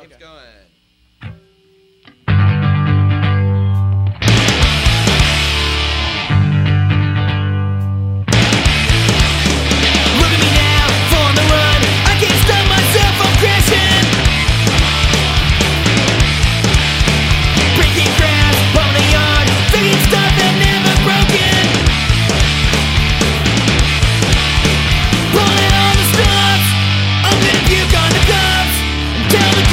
Keeps going.